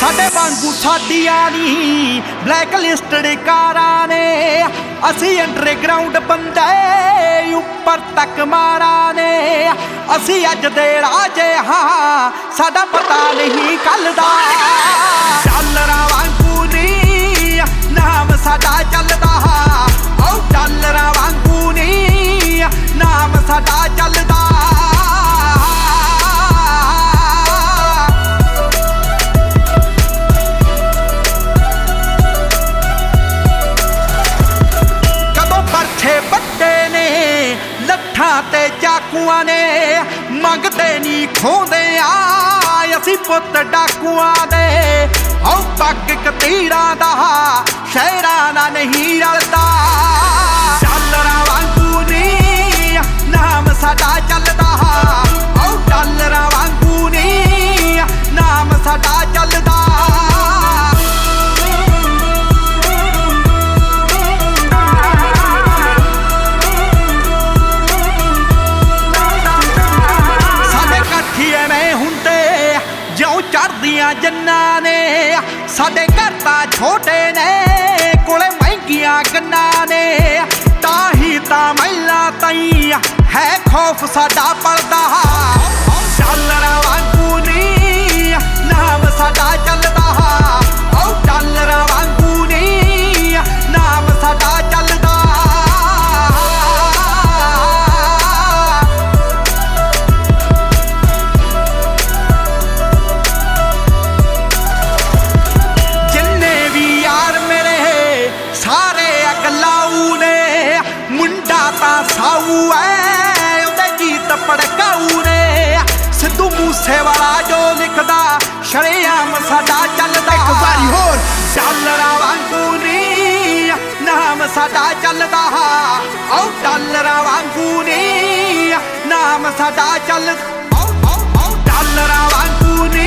ਸਾਡੇ ਵਾਂਗੂ ਸਾਡੀਆਂ ਨਹੀਂ ਬਲੈਕ ਲਿਸਟਡ ਕਾਰਾਂ ਨੇ। ਅਸੀਂ ਅੰਡਰਗਰਾਉਂਡ ਬੰਦੇ, ਉੱਪਰ ਤੱਕ ਮਾਰਾਂ ਨੇ। ਅਸੀਂ ਅੱਜ ਦੇ ਰਾਜੇ ਹਾਂ, ਸਾਡਾ ਪਤਾ ਨਹੀਂ ਕੱਲ ਦਾ। ਚਾਕੂਆਂ ਨੇ ਮੰਗਦੇ ਨਹੀਂ ਖੋਦੇ ਆ ਅਸੀਂ ਪੁੱਤ ਡਾਕੂਆਂ ਦੇ। ਹਉ ਪੱਗ ਕਤੀਰਾਂ ਦਾ, ਸ਼ਹਿਰਾਂ ਨਾਲ ਨਹੀਂ ਰਲਦਾ। ਡਾਲਰਾਂ ਵਾਂਗੂ ਨਹੀਂ, ਨਾਮ ਸਾਡਾ ਚੱਲਦਾ। ਹਉ ਡਾਲਰਾਂ ਵਾਂਗੂ ਨਹੀਂ, ਨਾਮ ਸਾਡਾ ਚੱਲਦਾ। ਜਿਉਂ ਜੰਨਾਂ ਨੇ, ਸਾਡੇ ਘਰ ਤਾਂ ਛੋਟੇ ਨੇ, ਕੋਲੇ ਮਹਿੰਗੀਆਂ ਗੰਨਾਂ ਨੇ, ਤਾਂ ਹੀ ਤਾਂ ਮਹਿਲਾ ਤਈ ਹੈ ਖੌਫ ਸਾਡਾ ਪਲਦਾ ਡਾਲਰਾਂ ਸਾਡਾ ਚੱਲਦਾ ਓ ਡਾਲਰਾਂ ਵਾਂਗੂ ਨੀ। ਨਾਮ ਸਾਡਾ ਚੱਲਦਾ ਓ ਓ ਓ ਡਾਲਰਾਂ ਵਾਂਗੂ ਨੀ।